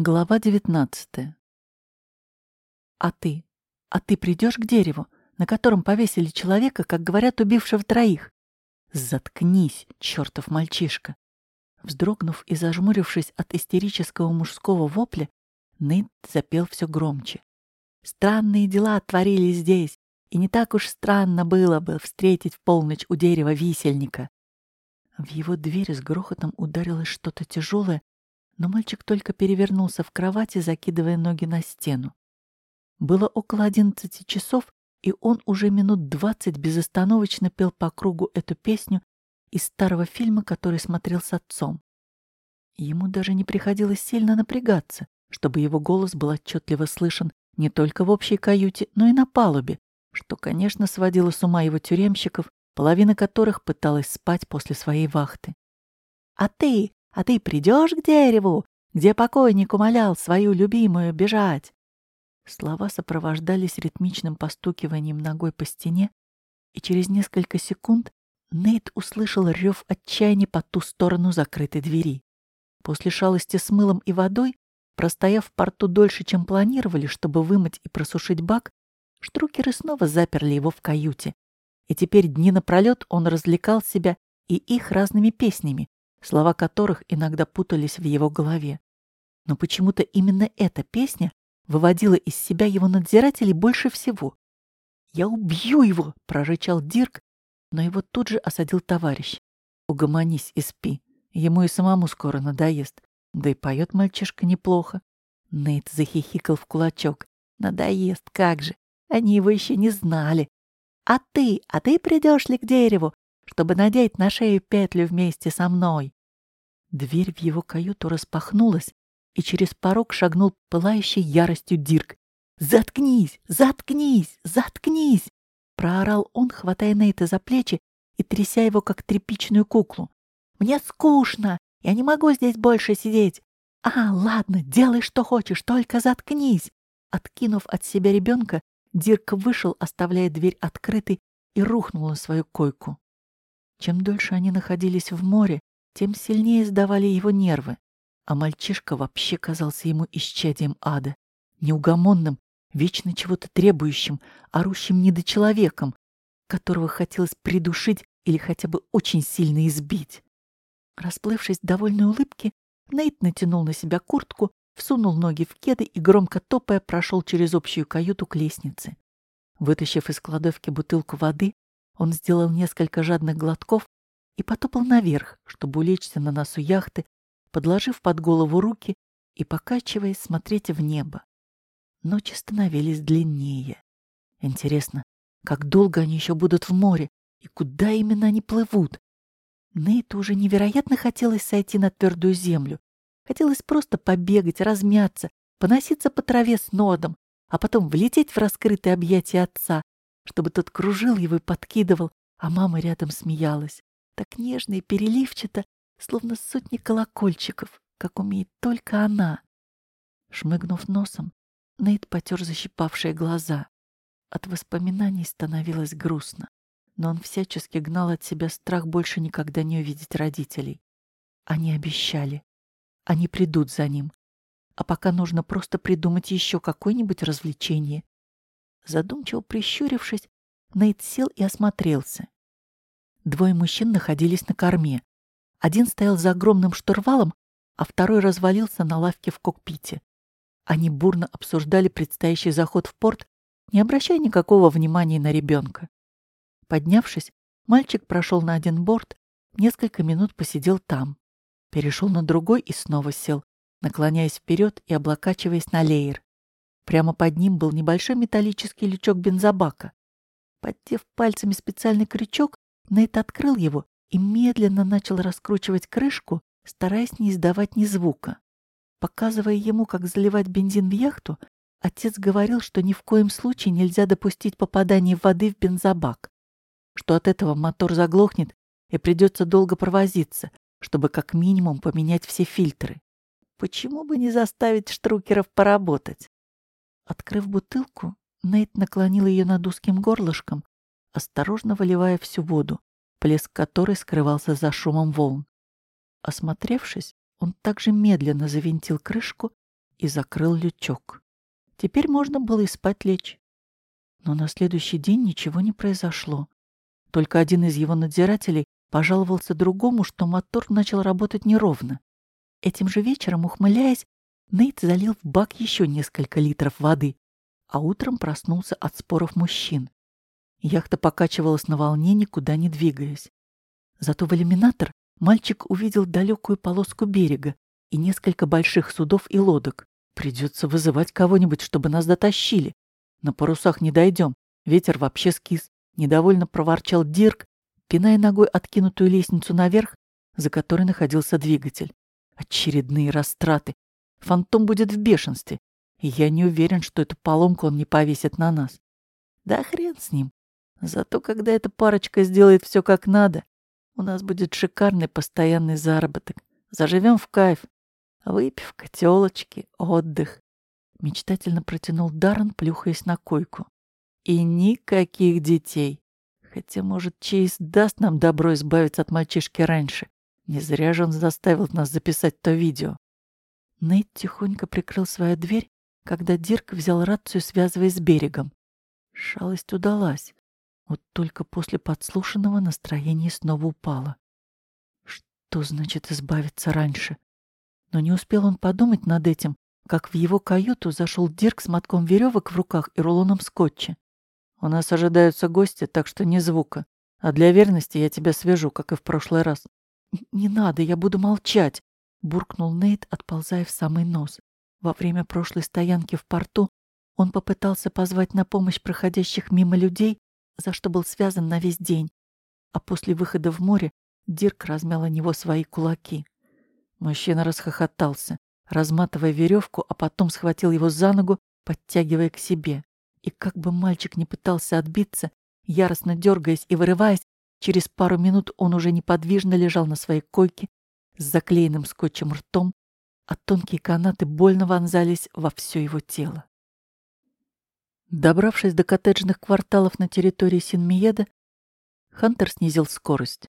Глава девятнадцатая. А ты? А ты придешь к дереву, на котором повесили человека, как говорят, убившего троих? Заткнись, чертов мальчишка. Вздрогнув и зажмурившись от истерического мужского вопля, Нейт запел все громче. Странные дела творились здесь, и не так уж странно было бы встретить в полночь у дерева висельника. В его дверь с грохотом ударилось что-то тяжелое, но мальчик только перевернулся в кровати, закидывая ноги на стену. Было около одиннадцати часов, и он уже минут двадцать безостановочно пел по кругу эту песню из старого фильма, который смотрел с отцом. Ему даже не приходилось сильно напрягаться, чтобы его голос был отчетливо слышен не только в общей каюте, но и на палубе, что, конечно, сводило с ума его тюремщиков, половина которых пыталась спать после своей вахты. «А ты, а ты придешь к дереву, где покойник умолял свою любимую бежать?» Слова сопровождались ритмичным постукиванием ногой по стене, и через несколько секунд Нейт услышал рев отчаяния по ту сторону закрытой двери. После шалости с мылом и водой, простояв в порту дольше, чем планировали, чтобы вымыть и просушить бак, штрукеры снова заперли его в каюте. И теперь дни напролет он развлекал себя и их разными песнями, слова которых иногда путались в его голове. Но почему-то именно эта песня выводила из себя его надзирателей больше всего. «Я убью его!» — прорычал Дирк, но его тут же осадил товарищ. «Угомонись и спи. Ему и самому скоро надоест. Да и поет мальчишка неплохо». Нейт захихикал в кулачок. «Надоест, как же! Они его еще не знали. А ты, а ты придешь ли к дереву? Чтобы надеть на шею петлю вместе со мной. Дверь в его каюту распахнулась, и через порог шагнул пылающий яростью Дирк. «Заткнись! Заткнись! Заткнись!» Проорал он, хватая Нейта за плечи и тряся его, как тряпичную куклу. «Мне скучно! Я не могу здесь больше сидеть! А, ладно, делай, что хочешь, только заткнись!» Откинув от себя ребенка, Дирк вышел, оставляя дверь открытой, и рухнул на свою койку. Чем дольше они находились в море, тем сильнее сдавали его нервы, а мальчишка вообще казался ему исчадием ада, неугомонным, вечно чего-то требующим, орущим недочеловеком, которого хотелось придушить или хотя бы очень сильно избить. Расплывшись в довольной улыбке, Нейт натянул на себя куртку, всунул ноги в кеды и, громко топая, прошел через общую каюту к лестнице. Вытащив из кладовки бутылку воды, он сделал несколько жадных глотков и потопал наверх, чтобы улечься на носу яхты, подложив под голову руки и, покачиваясь, смотреть в небо. Ночи становились длиннее. Интересно, как долго они еще будут в море и куда именно они плывут? Нейту уже невероятно хотелось сойти на твердую землю. Хотелось просто побегать, размяться, поноситься по траве с нодом, а потом влететь в раскрытые объятия отца, чтобы тот кружил его и подкидывал, а мама рядом смеялась. Так нежно и переливчато, словно сотни колокольчиков, как умеет только она. Шмыгнув носом, Нейт потер защипавшие глаза. От воспоминаний становилось грустно, но он всячески гнал от себя страх больше никогда не увидеть родителей. Они обещали. Они придут за ним. А пока нужно просто придумать еще какое-нибудь развлечение, Задумчиво прищурившись, Нейт сел и осмотрелся. Двое мужчин находились на корме. Один стоял за огромным штурвалом, а второй развалился на лавке в кокпите. Они бурно обсуждали предстоящий заход в порт, не обращая никакого внимания на ребенка. Поднявшись, мальчик прошел на один борт, несколько минут посидел там, перешел на другой и снова сел, наклоняясь вперед и облокачиваясь на леер. Прямо под ним был небольшой металлический лючок бензобака. Поддев пальцами специальный крючок, Нейт открыл его и медленно начал раскручивать крышку, стараясь не издавать ни звука. Показывая ему, как заливать бензин в яхту, отец говорил, что ни в коем случае нельзя допустить попадания воды в бензобак, что от этого мотор заглохнет и придется долго провозиться, чтобы как минимум поменять все фильтры. Почему бы не заставить штрукеров поработать? Открыв бутылку, Нейт наклонил ее над узким горлышком, осторожно выливая всю воду, плеск которой скрывался за шумом волн. Осмотревшись, он также медленно завинтил крышку и закрыл лючок. Теперь можно было и спать лечь. Но на следующий день ничего не произошло. Только один из его надзирателей пожаловался другому, что мотор начал работать неровно. Этим же вечером, ухмыляясь, Нейт залил в бак еще несколько литров воды, а утром проснулся от споров мужчин. Яхта покачивалась на волне, никуда не двигаясь. Зато в иллюминатор мальчик увидел далекую полоску берега и несколько больших судов и лодок. Придется вызывать кого-нибудь, чтобы нас дотащили. На парусах не дойдем, ветер вообще скис. Недовольно проворчал Дирк, пиная ногой откинутую лестницу наверх, за которой находился двигатель. Очередные растраты. Фантом будет в бешенстве, и я не уверен, что эту поломку он не повесит на нас. Да хрен с ним. Зато когда эта парочка сделает все как надо, у нас будет шикарный постоянный заработок. Заживем в кайф. Выпивка, телочки, отдых. Мечтательно протянул Даррен, плюхаясь на койку. И никаких детей. Хотя, может, Чейз даст нам добро избавиться от мальчишки раньше. Не зря же он заставил нас записать то видео. Нейт тихонько прикрыл свою дверь, когда Дирк взял рацию, связываясь с берегом. Шалость удалась. Вот только после подслушанного настроение снова упало. Что значит избавиться раньше? Но не успел он подумать над этим, как в его каюту зашел Дирк с мотком веревок в руках и рулоном скотча. «У нас ожидаются гости, так что ни звука. А для верности я тебя свяжу, как и в прошлый раз». «Не надо, я буду молчать», — буркнул Нейт, отползая в самый нос. Во время прошлой стоянки в порту он попытался позвать на помощь проходящих мимо людей, за что был связан на весь день. А после выхода в море Дирк размял о него свои кулаки. Мужчина расхохотался, разматывая веревку, а потом схватил его за ногу, подтягивая к себе. И как бы мальчик не пытался отбиться, яростно дергаясь и вырываясь, через пару минут он уже неподвижно лежал на своей койке с заклеенным скотчем ртом, а тонкие канаты больно вонзались во все его тело. Добравшись до коттеджных кварталов на территории Синмиеда, Хантер снизил скорость.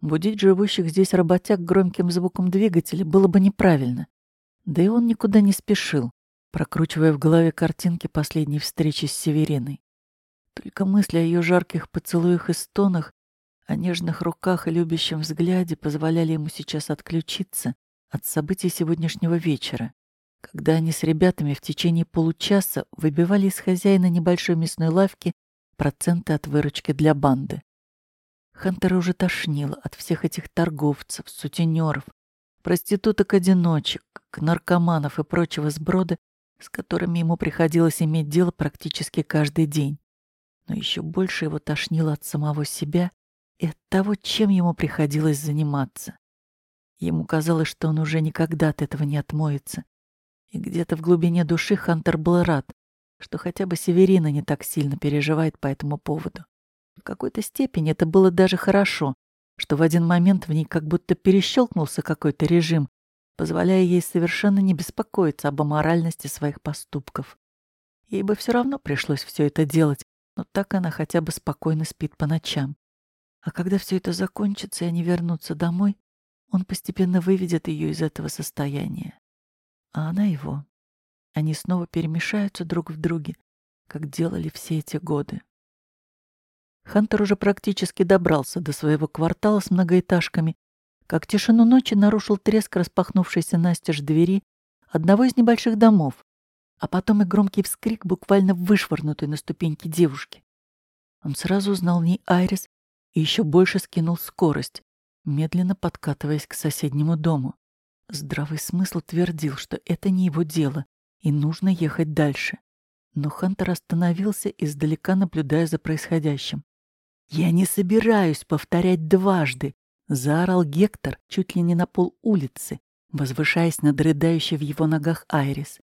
Будить живущих здесь работяг громким звуком двигателя было бы неправильно. Да и он никуда не спешил, прокручивая в голове картинки последней встречи с Севериной. Только мысли о ее жарких поцелуях и стонах, о нежных руках и любящем взгляде позволяли ему сейчас отключиться от событий сегодняшнего вечера когда они с ребятами в течение получаса выбивали из хозяина небольшой мясной лавки проценты от выручки для банды. Хантера уже тошнило от всех этих торговцев, сутенеров, проституток-одиночек, наркоманов и прочего сброда, с которыми ему приходилось иметь дело практически каждый день. Но еще больше его тошнило от самого себя и от того, чем ему приходилось заниматься. Ему казалось, что он уже никогда от этого не отмоется, и где-то в глубине души Хантер был рад, что хотя бы Северина не так сильно переживает по этому поводу. В какой-то степени это было даже хорошо, что в один момент в ней как будто перещелкнулся какой-то режим, позволяя ей совершенно не беспокоиться об аморальности своих поступков. Ей бы все равно пришлось все это делать, но так она хотя бы спокойно спит по ночам. А когда все это закончится и они вернутся домой, он постепенно выведет ее из этого состояния а она его. Они снова перемешаются друг в друге, как делали все эти годы. Хантер уже практически добрался до своего квартала с многоэтажками, как тишину ночи нарушил треск распахнувшейся настежь двери одного из небольших домов, а потом и громкий вскрик, буквально вышвырнутый на ступеньки девушки. Он сразу узнал в ней Айрис и еще больше скинул скорость, медленно подкатываясь к соседнему дому. Здравый смысл твердил, что это не его дело, и нужно ехать дальше. Но Хантер остановился, издалека наблюдая за происходящим. «Я не собираюсь повторять дважды!» — заорал Гектор чуть ли не на пол улицы, возвышаясь над рыдающей в его ногах Айрис.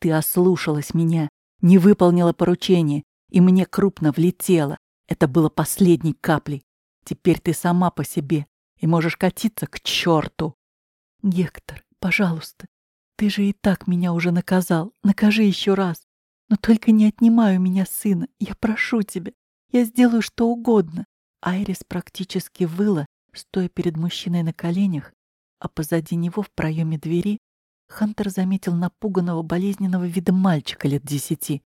«Ты ослушалась меня, не выполнила поручение, и мне крупно влетело. Это было последней каплей. Теперь ты сама по себе и можешь катиться к черту!» Гектор, пожалуйста, ты же и так меня уже наказал. Накажи еще раз. Но только не отнимай у меня сына. Я прошу тебя. Я сделаю что угодно. Айрис практически выла, стоя перед мужчиной на коленях, а позади него в проеме двери Хантер заметил напуганного, болезненного вида мальчика лет десяти.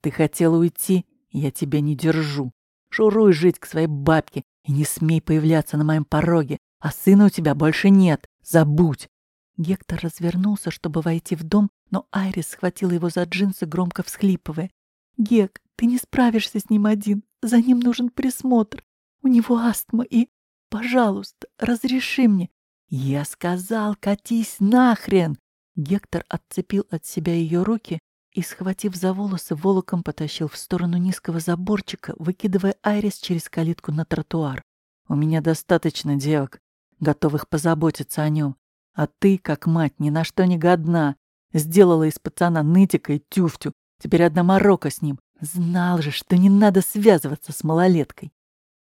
«Ты хотела уйти? Я тебя не держу. Шуруй жить к своей бабке и не смей появляться на моем пороге, а сына у тебя больше нет. Забудь!» Гектор развернулся, чтобы войти в дом, но Айрис схватила его за джинсы, громко всхлипывая. «Гек, ты не справишься с ним один. За ним нужен присмотр. У него астма и... Пожалуйста, разреши мне». «Я сказал, катись нахрен!» Гектор отцепил от себя ее руки и, схватив за волосы, волоком потащил в сторону низкого заборчика, выкидывая Айрис через калитку на тротуар. «У меня достаточно девок, готовых позаботиться о нем. А ты, как мать, ни на что не годна. Сделала из пацана нытика и тюфтю. Теперь одна морока с ним. Знал же, что не надо связываться с малолеткой».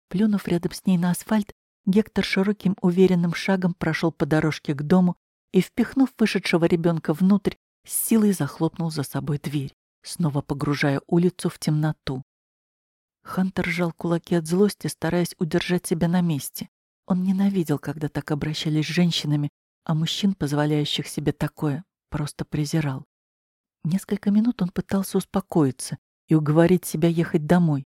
Плюнув рядом с ней на асфальт, Гектор широким уверенным шагом прошел по дорожке к дому и, впихнув вышедшего ребенка внутрь, с силой захлопнул за собой дверь, снова погружая улицу в темноту. Хантер сжал кулаки от злости, стараясь удержать себя на месте. Он ненавидел, когда так обращались с женщинами, а мужчин, позволяющих себе такое, просто презирал. Несколько минут он пытался успокоиться и уговорить себя ехать домой.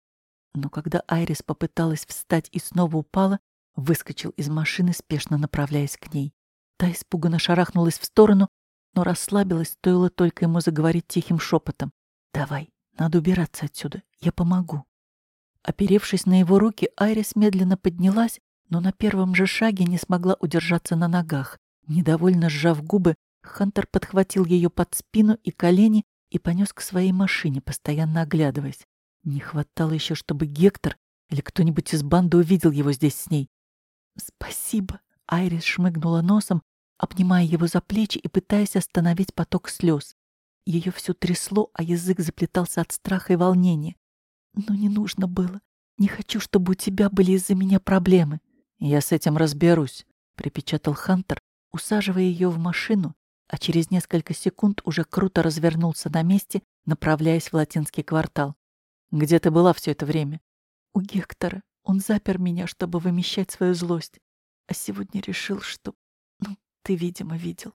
Но когда Айрис попыталась встать и снова упала, выскочил из машины, спешно направляясь к ней. Та испуганно шарахнулась в сторону, но расслабилась, стоило только ему заговорить тихим шепотом. «Давай, надо убираться отсюда, я помогу». Оперевшись на его руки, Айрис медленно поднялась, но на первом же шаге не смогла удержаться на ногах. Недовольно сжав губы, Хантер подхватил ее под спину и колени и понес к своей машине, постоянно оглядываясь. Не хватало еще, чтобы Гектор или кто-нибудь из банды увидел его здесь с ней. «Спасибо!» — Айрис шмыгнула носом, обнимая его за плечи и пытаясь остановить поток слез. Ее все трясло, а язык заплетался от страха и волнения. «Но не нужно было. Не хочу, чтобы у тебя были из-за меня проблемы». «Я с этим разберусь», — припечатал Хантер, усаживая ее в машину, а через несколько секунд уже круто развернулся на месте, направляясь в латинский квартал. «Где ты была все это время?» «У Гектора. Он запер меня, чтобы вымещать свою злость. А сегодня решил, что... Ты, видимо, видел».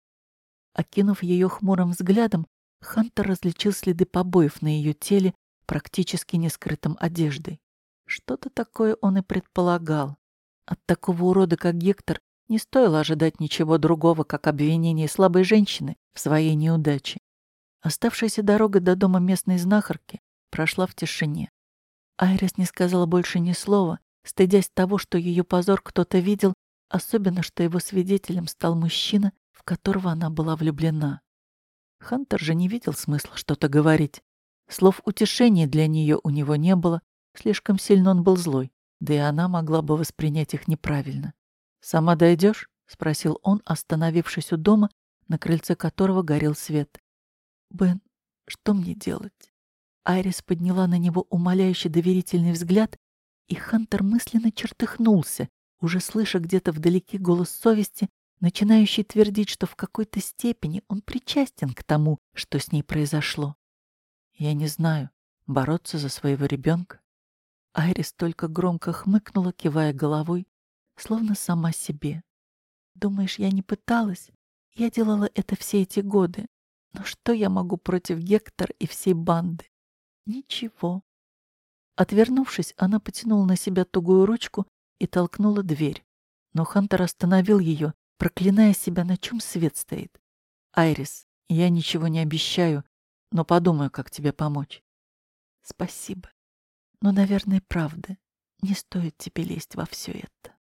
Окинув ее хмурым взглядом, Хантер различил следы побоев на ее теле, практически не скрытым одеждой. Что-то такое он и предполагал. От такого урода, как Гектор, не стоило ожидать ничего другого, как обвинение слабой женщины в своей неудаче. Оставшаяся дорога до дома местной знахарки прошла в тишине. Айрис не сказала больше ни слова, стыдясь того, что ее позор кто-то видел, особенно что его свидетелем стал мужчина, в которого она была влюблена. Хантер же не видел смысла что-то говорить. Слов утешения для нее у него не было, слишком сильно он был злой, да и она могла бы воспринять их неправильно. «Сама дойдешь?» — спросил он, остановившись у дома, на крыльце которого горел свет. «Бен, что мне делать?» Айрис подняла на него умоляющий доверительный взгляд, и Хантер мысленно чертыхнулся, уже слыша где-то вдалеке голос совести, начинающий твердить, что в какой-то степени он причастен к тому, что с ней произошло. «Я не знаю, бороться за своего ребенка?» Айрис только громко хмыкнула, кивая головой, словно сама себе. Думаешь, я не пыталась? Я делала это все эти годы. Но что я могу против Гектора и всей банды? Ничего. Отвернувшись, она потянула на себя тугую ручку и толкнула дверь. Но Хантер остановил ее, проклиная себя, на чем свет стоит. «Айрис, я ничего не обещаю, но подумаю, как тебе помочь». «Спасибо. Но, наверное, правда. Не стоит тебе лезть во все это».